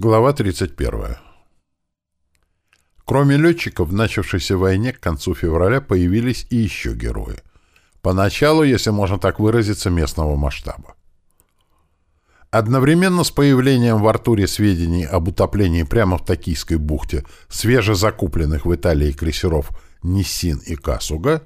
Глава 31. Кроме летчиков, в начавшейся войне к концу февраля появились и еще герои. Поначалу, если можно так выразиться, местного масштаба. Одновременно с появлением в Артуре сведений об утоплении прямо в Токийской бухте свежезакупленных в Италии крейсеров «Ниссин» и «Касуга»,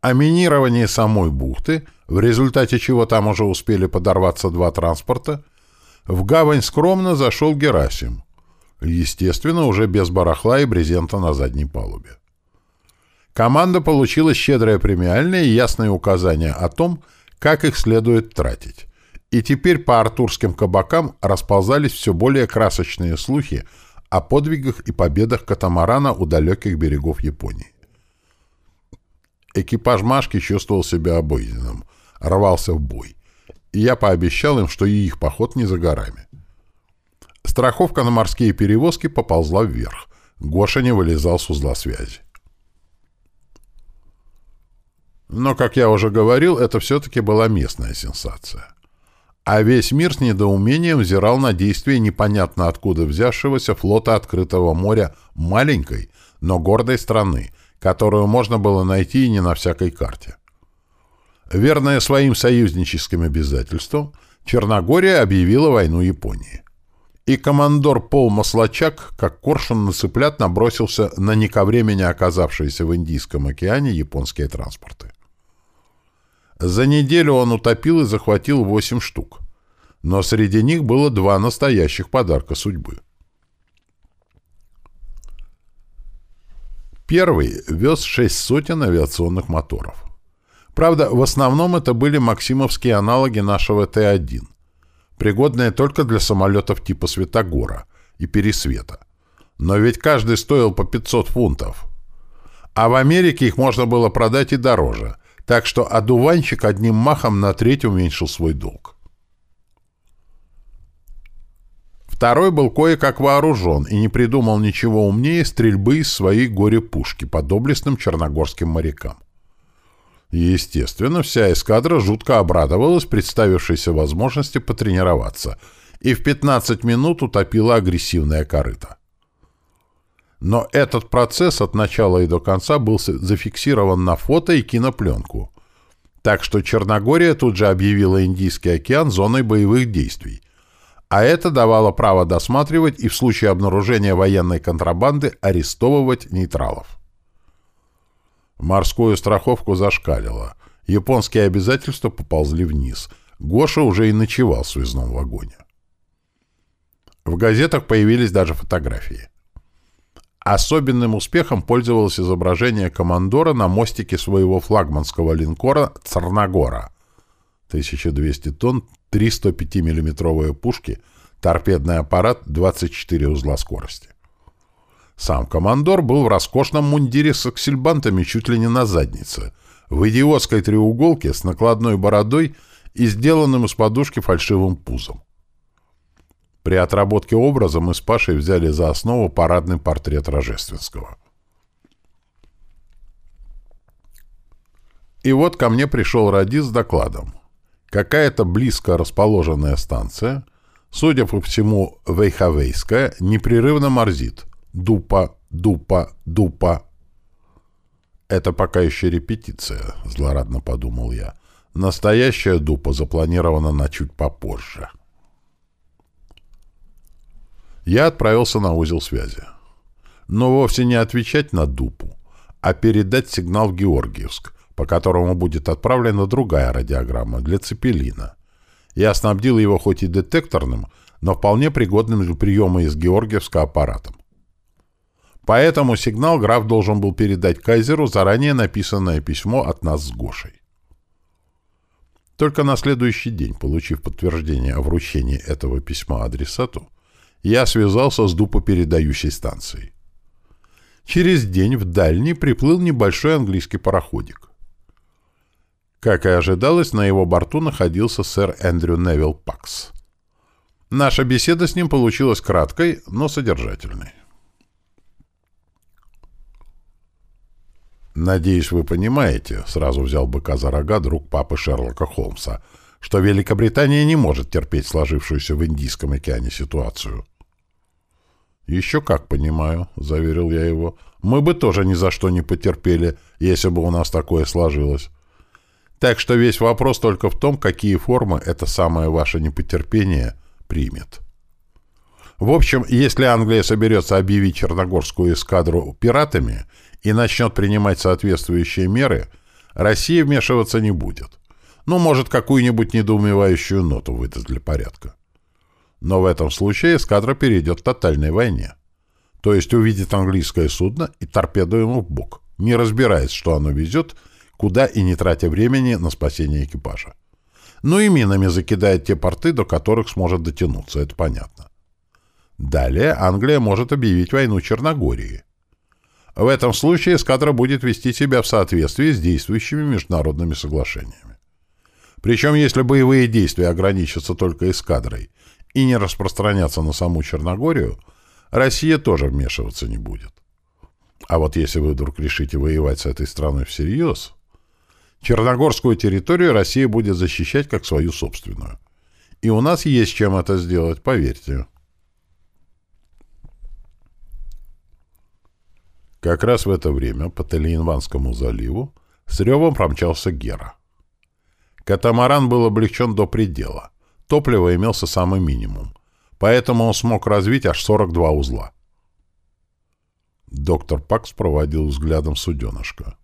о минировании самой бухты, в результате чего там уже успели подорваться два транспорта, в гавань скромно зашел Герасим. Естественно, уже без барахла и брезента на задней палубе. Команда получила щедрое премиальное и ясные указания о том, как их следует тратить. И теперь по артурским кабакам расползались все более красочные слухи о подвигах и победах катамарана у далеких берегов Японии. Экипаж Машки чувствовал себя обойденным, рвался в бой и я пообещал им, что и их поход не за горами. Страховка на морские перевозки поползла вверх. Гоша не вылезал с узла связи. Но, как я уже говорил, это все-таки была местная сенсация. А весь мир с недоумением взирал на действия непонятно откуда взявшегося флота открытого моря маленькой, но гордой страны, которую можно было найти и не на всякой карте. Верная своим союзническим обязательствам, Черногория объявила войну Японии. И командор Пол Маслачак, как коршун на цыплят, набросился на не ко времени оказавшиеся в Индийском океане японские транспорты. За неделю он утопил и захватил восемь штук, но среди них было два настоящих подарка судьбы. Первый вез шесть сотен авиационных моторов. Правда, в основном это были максимовские аналоги нашего Т-1, пригодные только для самолетов типа Светогора и Пересвета. Но ведь каждый стоил по 500 фунтов. А в Америке их можно было продать и дороже, так что одуванчик одним махом на треть уменьшил свой долг. Второй был кое-как вооружен и не придумал ничего умнее стрельбы из своей горе-пушки по доблестным черногорским морякам. Естественно, вся эскадра жутко обрадовалась представившейся возможности потренироваться и в 15 минут утопила агрессивное корыто. Но этот процесс от начала и до конца был зафиксирован на фото и кинопленку. Так что Черногория тут же объявила Индийский океан зоной боевых действий. А это давало право досматривать и в случае обнаружения военной контрабанды арестовывать нейтралов. Морскую страховку зашкалило. Японские обязательства поползли вниз. Гоша уже и ночевал в связном вагоне. В газетах появились даже фотографии. Особенным успехом пользовалось изображение командора на мостике своего флагманского линкора «Царногора». 1200 тонн, 305 миллиметровые пушки, торпедный аппарат, 24 узла скорости. Сам командор был в роскошном мундире с аксельбантами чуть ли не на заднице, в идиотской треуголке с накладной бородой и сделанным из подушки фальшивым пузом. При отработке образа мы с Пашей взяли за основу парадный портрет Рожественского. И вот ко мне пришел радист с докладом. Какая-то близко расположенная станция, судя по всему, Вейхавейская, непрерывно морзит — Дупа, дупа, дупа. Это пока еще репетиция, злорадно подумал я. Настоящая дупа запланирована на чуть попозже. Я отправился на узел связи. Но вовсе не отвечать на дупу, а передать сигнал в Георгиевск, по которому будет отправлена другая радиограмма для Цепелина. Я снабдил его хоть и детекторным, но вполне пригодным для приема из Георгиевска аппаратом. Поэтому сигнал граф должен был передать кайзеру заранее написанное письмо от нас с Гошей. Только на следующий день, получив подтверждение о вручении этого письма адресату, я связался с дупопередающей станцией. Через день в дальний приплыл небольшой английский пароходик. Как и ожидалось, на его борту находился сэр Эндрю Невилл Пакс. Наша беседа с ним получилась краткой, но содержательной. «Надеюсь, вы понимаете», — сразу взял быка за рога друг папы Шерлока Холмса, что Великобритания не может терпеть сложившуюся в Индийском океане ситуацию. «Еще как понимаю», — заверил я его. «Мы бы тоже ни за что не потерпели, если бы у нас такое сложилось. Так что весь вопрос только в том, какие формы это самое ваше непотерпение примет». В общем, если Англия соберется объявить Черногорскую эскадру пиратами и начнет принимать соответствующие меры, Россия вмешиваться не будет. Ну, может, какую-нибудь недоумевающую ноту выдаст для порядка. Но в этом случае эскадра перейдет к тотальной войне. То есть увидит английское судно и торпеду ему в бок, не разбираясь, что оно везет, куда и не тратя времени на спасение экипажа. Ну и минами закидает те порты, до которых сможет дотянуться, это понятно. Далее Англия может объявить войну Черногории. В этом случае эскадра будет вести себя в соответствии с действующими международными соглашениями. Причем, если боевые действия ограничатся только эскадрой и не распространяться на саму Черногорию, Россия тоже вмешиваться не будет. А вот если вы вдруг решите воевать с этой страной всерьез, Черногорскую территорию Россия будет защищать как свою собственную. И у нас есть чем это сделать, поверьте. Как раз в это время по Талиенванскому заливу с ревом промчался Гера. Катамаран был облегчен до предела. Топлива имелся самый минимум, поэтому он смог развить аж 42 узла. Доктор Пакс проводил взглядом суденышко.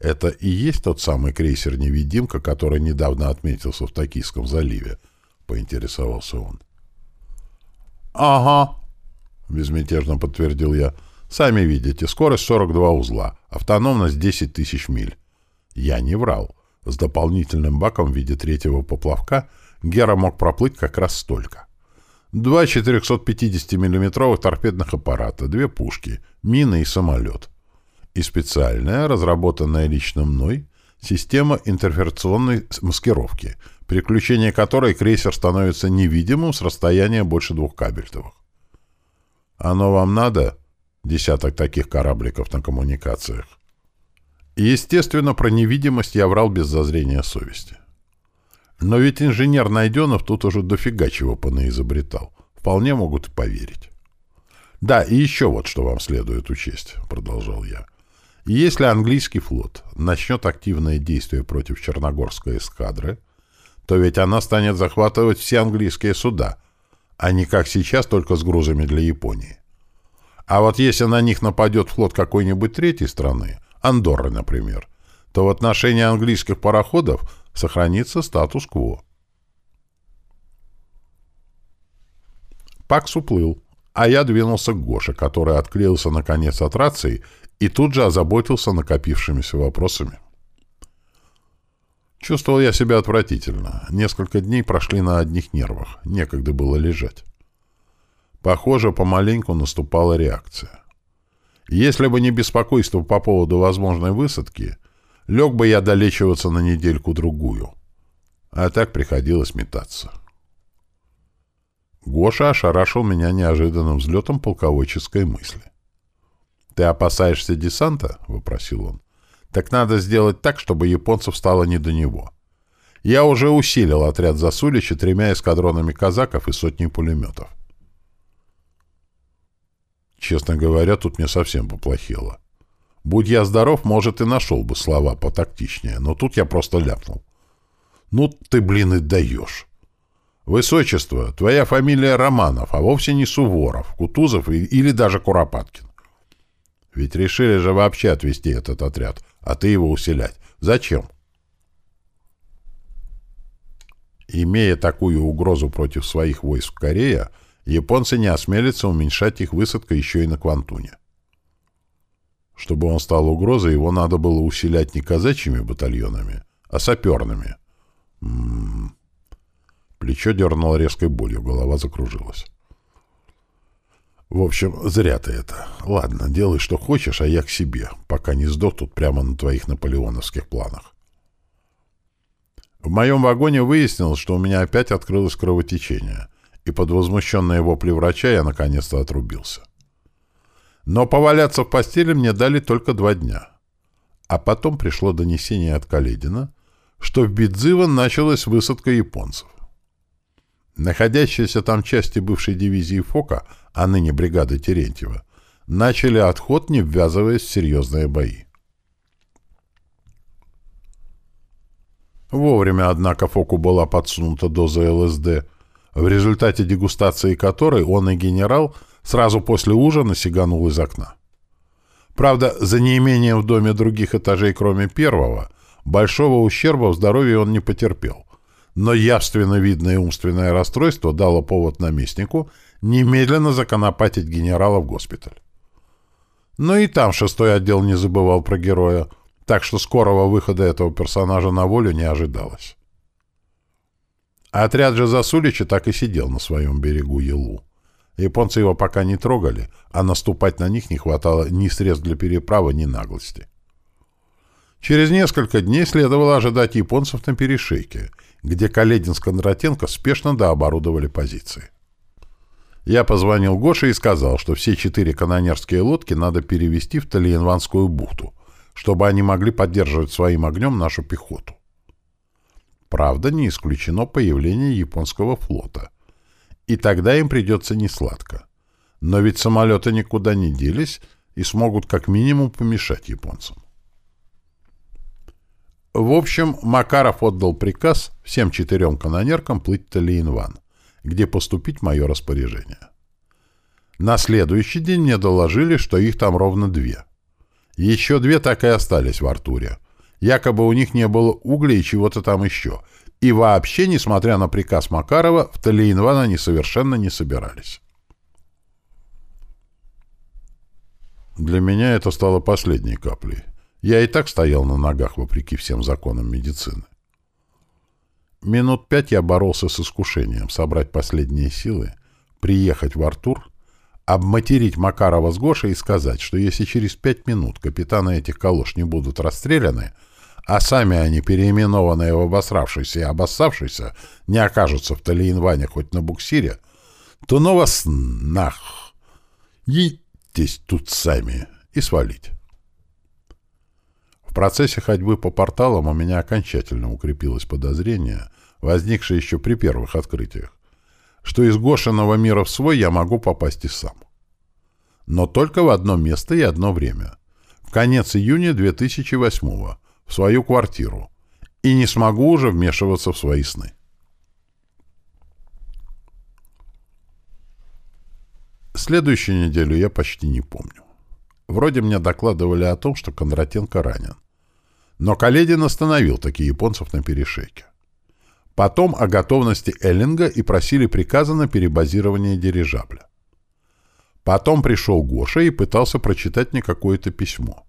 Это и есть тот самый крейсер-невидимка, который недавно отметился в Токийском заливе, поинтересовался он. «Ага», — безмятежно подтвердил я. «Сами видите, скорость 42 узла, автономность 10 тысяч миль». Я не врал. С дополнительным баком в виде третьего поплавка Гера мог проплыть как раз столько. Два 450 миллиметровых торпедных аппарата, две пушки, мины и самолет. И специальная, разработанная лично мной, система интерференционной маскировки, при включении которой крейсер становится невидимым с расстояния больше двух кабельтовых. Оно вам надо? Десяток таких корабликов на коммуникациях. естественно, про невидимость я врал без зазрения совести. Но ведь инженер Найденов тут уже дофига чего понаизобретал. Вполне могут и поверить. «Да, и еще вот что вам следует учесть», — продолжал я. «Если английский флот начнет активное действие против Черногорской эскадры, то ведь она станет захватывать все английские суда, а не как сейчас только с грузами для Японии. А вот если на них нападет флот какой-нибудь третьей страны, Андорры, например, то в отношении английских пароходов сохранится статус-кво. Пакс уплыл, а я двинулся к Гоше, который отклеился наконец от рации и тут же озаботился накопившимися вопросами. Чувствовал я себя отвратительно. Несколько дней прошли на одних нервах. Некогда было лежать. Похоже, помаленьку наступала реакция. Если бы не беспокойство по поводу возможной высадки — Лег бы я долечиваться на недельку-другую. А так приходилось метаться. Гоша ошарашил меня неожиданным взлетом полководческой мысли. «Ты опасаешься десанта?» — вопросил он. «Так надо сделать так, чтобы японцев стало не до него. Я уже усилил отряд Засулича тремя эскадронами казаков и сотней пулеметов. Честно говоря, тут мне совсем поплохело. Будь я здоров, может, и нашел бы слова потактичнее, но тут я просто ляпнул. Ну ты, блин, и даешь. Высочество, твоя фамилия Романов, а вовсе не Суворов, Кутузов или даже Куропаткин. Ведь решили же вообще отвести этот отряд, а ты его усилять. Зачем? Имея такую угрозу против своих войск в Корее, японцы не осмелятся уменьшать их высадкой еще и на Квантуне. Чтобы он стал угрозой, его надо было усилять не казачьими батальонами, а саперными. М. -м -м. Плечо дернуло резкой болью, голова закружилась. В общем, зря ты это. Ладно, делай, что хочешь, а я к себе, пока не сдох тут прямо на твоих наполеоновских планах. В моем вагоне выяснилось, что у меня опять открылось кровотечение, и под возмущенные вопли врача я наконец-то отрубился. Но поваляться в постели мне дали только два дня. А потом пришло донесение от Каледина, что в Бидзиван началась высадка японцев. Находящиеся там части бывшей дивизии Фока а ныне бригады Терентьева, начали отход, не ввязываясь в серьезные бои. Вовремя, однако, Фоку была подсунута доза ЛСД, в результате дегустации которой он и генерал сразу после ужина сиганул из окна. Правда, за неимением в доме других этажей, кроме первого, большого ущерба в здоровье он не потерпел. Но явственно видное умственное расстройство дало повод наместнику немедленно законопатить генерала в госпиталь. Но и там шестой отдел не забывал про героя, так что скорого выхода этого персонажа на волю не ожидалось. Отряд же Засулича так и сидел на своем берегу Елу. Японцы его пока не трогали, а наступать на них не хватало ни средств для переправы, ни наглости. Через несколько дней следовало ожидать японцев на перешейке, где Каледин с Кондратенко спешно дооборудовали позиции. Я позвонил Гоше и сказал, что все четыре канонерские лодки надо перевести в Талиенванскую бухту, чтобы они могли поддерживать своим огнем нашу пехоту. Правда, не исключено появление японского флота — и тогда им придется несладко. Но ведь самолеты никуда не делись и смогут как минимум помешать японцам. В общем, Макаров отдал приказ всем четырем канонеркам плыть в Талиенван, где поступить мое распоряжение. На следующий день мне доложили, что их там ровно две. Еще две так и остались в Артуре. Якобы у них не было угля и чего-то там еще, и вообще, несмотря на приказ Макарова, в Талиенван они совершенно не собирались. Для меня это стало последней каплей. Я и так стоял на ногах, вопреки всем законам медицины. Минут пять я боролся с искушением собрать последние силы, приехать в Артур, обматерить Макарова с Гошей и сказать, что если через пять минут капитаны этих колош не будут расстреляны, а сами они, переименованные в обосравшиеся и обоссавшиеся, не окажутся в Талиенване хоть на буксире, то ну вас нах! Едьтесь тут сами и свалить. В процессе ходьбы по порталам у меня окончательно укрепилось подозрение, возникшее еще при первых открытиях, что из Гошиного мира в свой я могу попасть и сам. Но только в одно место и одно время. В конец июня 2008 года в свою квартиру и не смогу уже вмешиваться в свои сны. Следующую неделю я почти не помню. Вроде мне докладывали о том, что Кондратенко ранен. Но Каледин остановил такие японцев на перешейке. Потом о готовности Эллинга и просили приказа на перебазирование дирижабля. Потом пришел Гоша и пытался прочитать мне какое-то письмо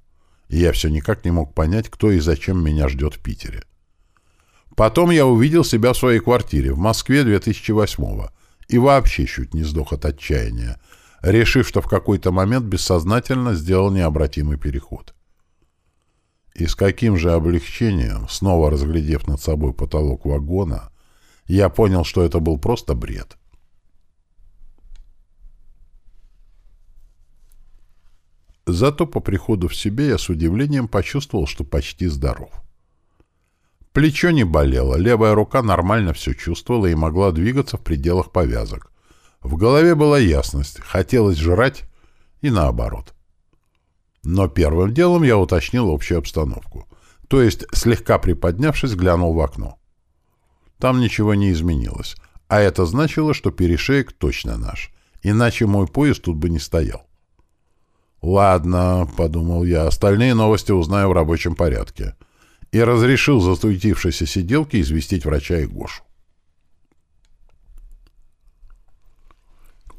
и я все никак не мог понять, кто и зачем меня ждет в Питере. Потом я увидел себя в своей квартире в Москве 2008-го и вообще чуть не сдох от отчаяния, решив, что в какой-то момент бессознательно сделал необратимый переход. И с каким же облегчением, снова разглядев над собой потолок вагона, я понял, что это был просто бред. Зато по приходу в себе я с удивлением почувствовал, что почти здоров. Плечо не болело, левая рука нормально все чувствовала и могла двигаться в пределах повязок. В голове была ясность, хотелось жрать и наоборот. Но первым делом я уточнил общую обстановку. То есть, слегка приподнявшись, глянул в окно. Там ничего не изменилось. А это значило, что перешеек точно наш. Иначе мой поезд тут бы не стоял. «Ладно», — подумал я, — «остальные новости узнаю в рабочем порядке». И разрешил застуетившейся сиделке известить врача и Гошу.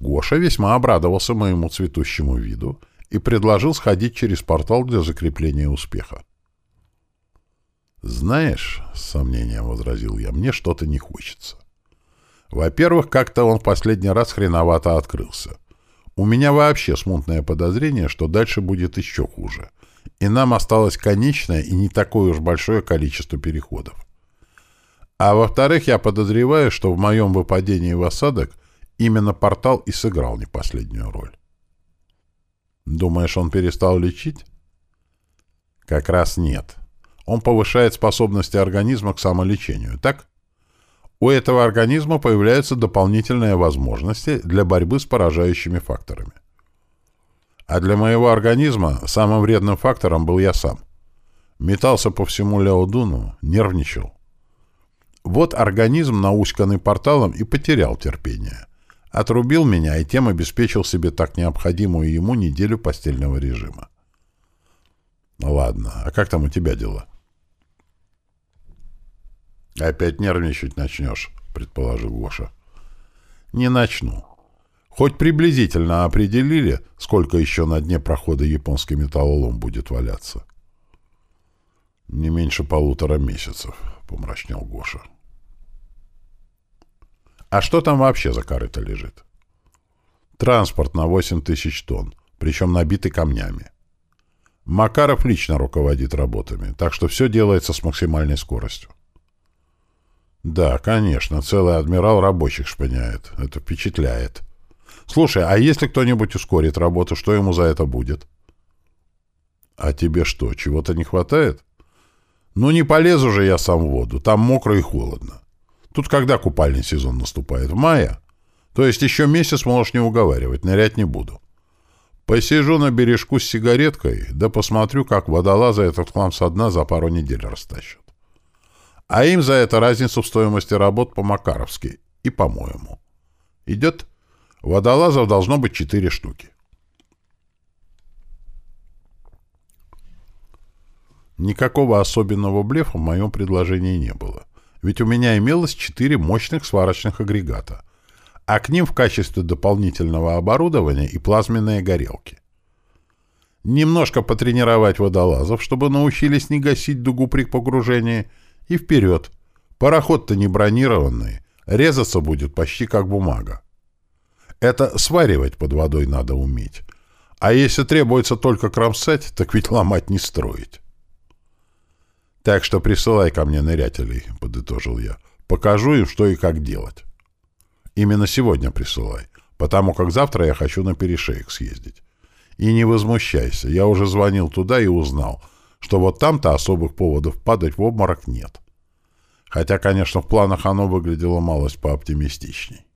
Гоша весьма обрадовался моему цветущему виду и предложил сходить через портал для закрепления успеха. «Знаешь», — с сомнением возразил я, — «мне что-то не хочется. Во-первых, как-то он в последний раз хреновато открылся. У меня вообще смутное подозрение, что дальше будет еще хуже. И нам осталось конечное и не такое уж большое количество переходов. А во-вторых, я подозреваю, что в моем выпадении в осадок именно портал и сыграл не последнюю роль. Думаешь, он перестал лечить? Как раз нет. Он повышает способности организма к самолечению, так? У этого организма появляются дополнительные возможности для борьбы с поражающими факторами. А для моего организма самым вредным фактором был я сам. Метался по всему Ляодуну, нервничал. Вот организм, науськанный порталом, и потерял терпение. Отрубил меня и тем обеспечил себе так необходимую ему неделю постельного режима. Ладно, а как там у тебя дела? Опять нервничать начнешь, предположил Гоша. Не начну. Хоть приблизительно определили, сколько еще на дне прохода японский металлолом будет валяться. Не меньше полутора месяцев, помрачнел Гоша. А что там вообще за корыто лежит? Транспорт на 8 тысяч тонн, причем набитый камнями. Макаров лично руководит работами, так что все делается с максимальной скоростью. Да, конечно, целый адмирал рабочих шпыняет. Это впечатляет. Слушай, а если кто-нибудь ускорит работу, что ему за это будет? А тебе что, чего-то не хватает? Ну не полезу же я сам в воду, там мокро и холодно. Тут когда купальный сезон наступает? В мае? То есть еще месяц можешь не уговаривать, нырять не буду. Посижу на бережку с сигареткой, да посмотрю, как водолазы этот хлам со дна за пару недель растащат. А им за это разницу в стоимости работ по-макаровски и по-моему. Идет? Водолазов должно быть четыре штуки. Никакого особенного блефа в моем предложении не было. Ведь у меня имелось четыре мощных сварочных агрегата, а к ним в качестве дополнительного оборудования и плазменные горелки. Немножко потренировать водолазов, чтобы научились не гасить дугу при погружении, и вперед. Пароход-то не бронированный, резаться будет почти как бумага. Это сваривать под водой надо уметь. А если требуется только кромсать, так ведь ломать не строить. Так что присылай ко мне нырятелей, — подытожил я. Покажу им, что и как делать. Именно сегодня присылай, потому как завтра я хочу на перешеек съездить. И не возмущайся, я уже звонил туда и узнал, что вот там-то особых поводов падать в обморок нет. Хотя, конечно, в планах оно выглядело малость пооптимистичней.